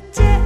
but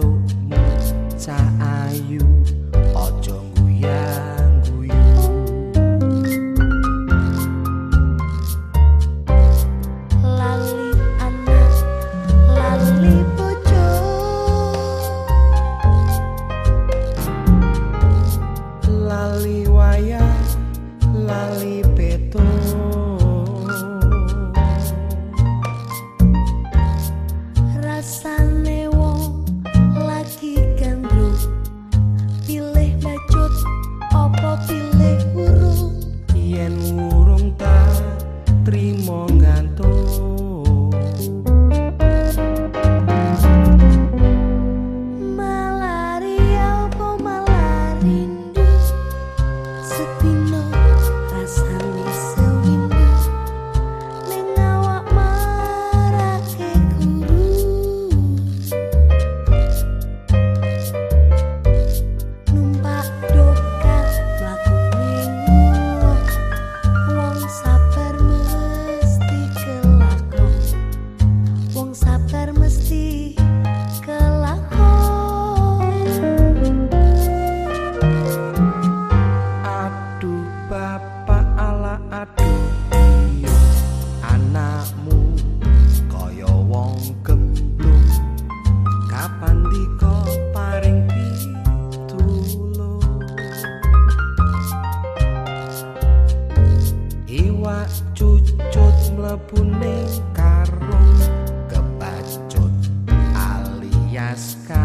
Alaska.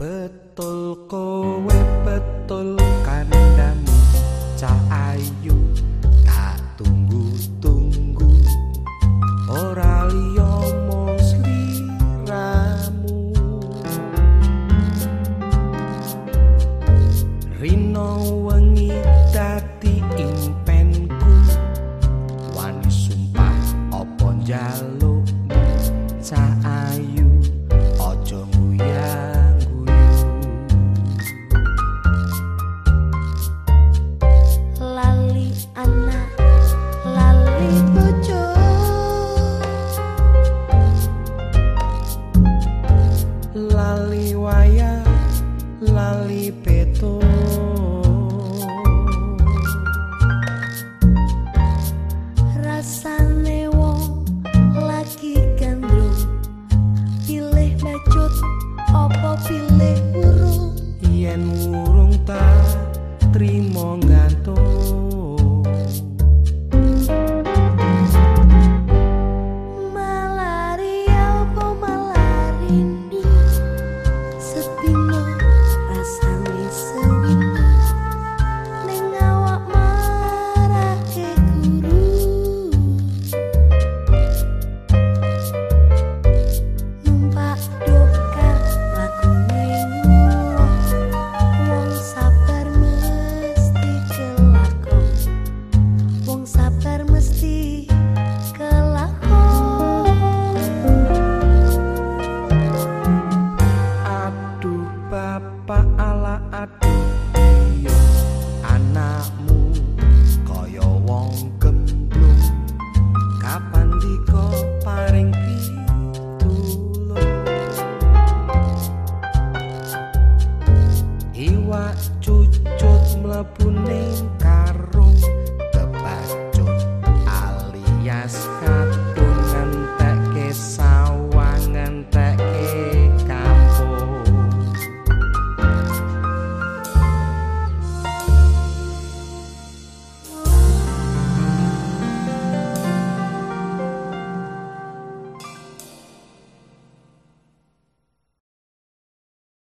Betul kowe betul kandamu Cak ayu. Tak tunggu-tunggu oralio liya mos Rino wengi dati impenku. Wani sumpah opo jalan